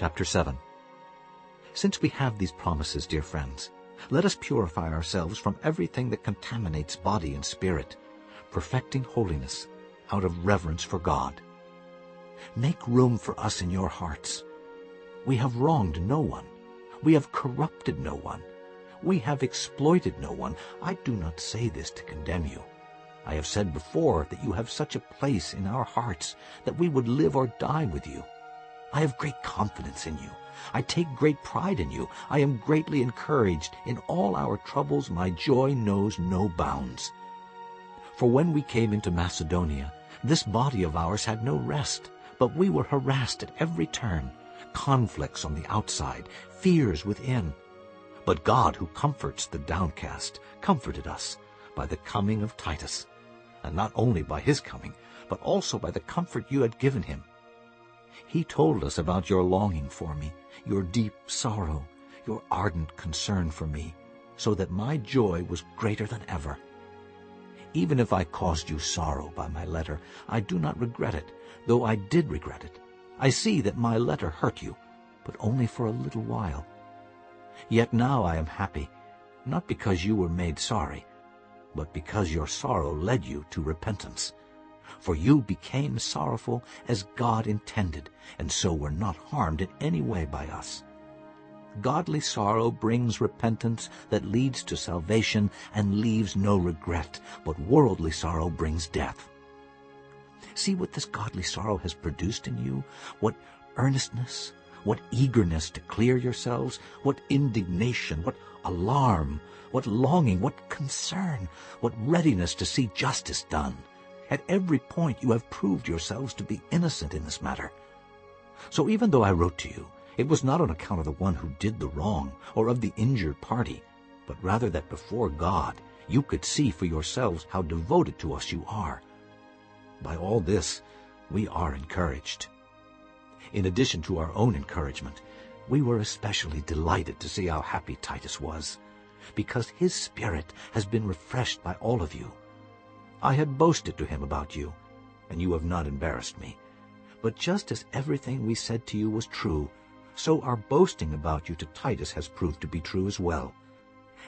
Chapter 7 Since we have these promises, dear friends, let us purify ourselves from everything that contaminates body and spirit, perfecting holiness out of reverence for God. Make room for us in your hearts. We have wronged no one. We have corrupted no one. We have exploited no one. I do not say this to condemn you. I have said before that you have such a place in our hearts that we would live or die with you. I have great confidence in you. I take great pride in you. I am greatly encouraged. In all our troubles my joy knows no bounds. For when we came into Macedonia, this body of ours had no rest, but we were harassed at every turn, conflicts on the outside, fears within. But God, who comforts the downcast, comforted us by the coming of Titus, and not only by his coming, but also by the comfort you had given him. He told us about your longing for me, your deep sorrow, your ardent concern for me, so that my joy was greater than ever. Even if I caused you sorrow by my letter, I do not regret it, though I did regret it. I see that my letter hurt you, but only for a little while. Yet now I am happy, not because you were made sorry, but because your sorrow led you to repentance. For you became sorrowful as God intended, and so were not harmed in any way by us. Godly sorrow brings repentance that leads to salvation and leaves no regret, but worldly sorrow brings death. See what this godly sorrow has produced in you, what earnestness, what eagerness to clear yourselves, what indignation, what alarm, what longing, what concern, what readiness to see justice done. At every point you have proved yourselves to be innocent in this matter. So even though I wrote to you, it was not on account of the one who did the wrong or of the injured party, but rather that before God you could see for yourselves how devoted to us you are. By all this we are encouraged. In addition to our own encouragement, we were especially delighted to see how happy Titus was, because his spirit has been refreshed by all of you. I had boasted to him about you, and you have not embarrassed me. But just as everything we said to you was true, so our boasting about you to Titus has proved to be true as well.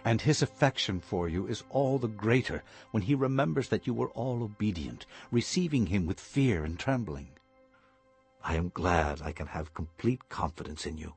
And his affection for you is all the greater when he remembers that you were all obedient, receiving him with fear and trembling. I am glad I can have complete confidence in you.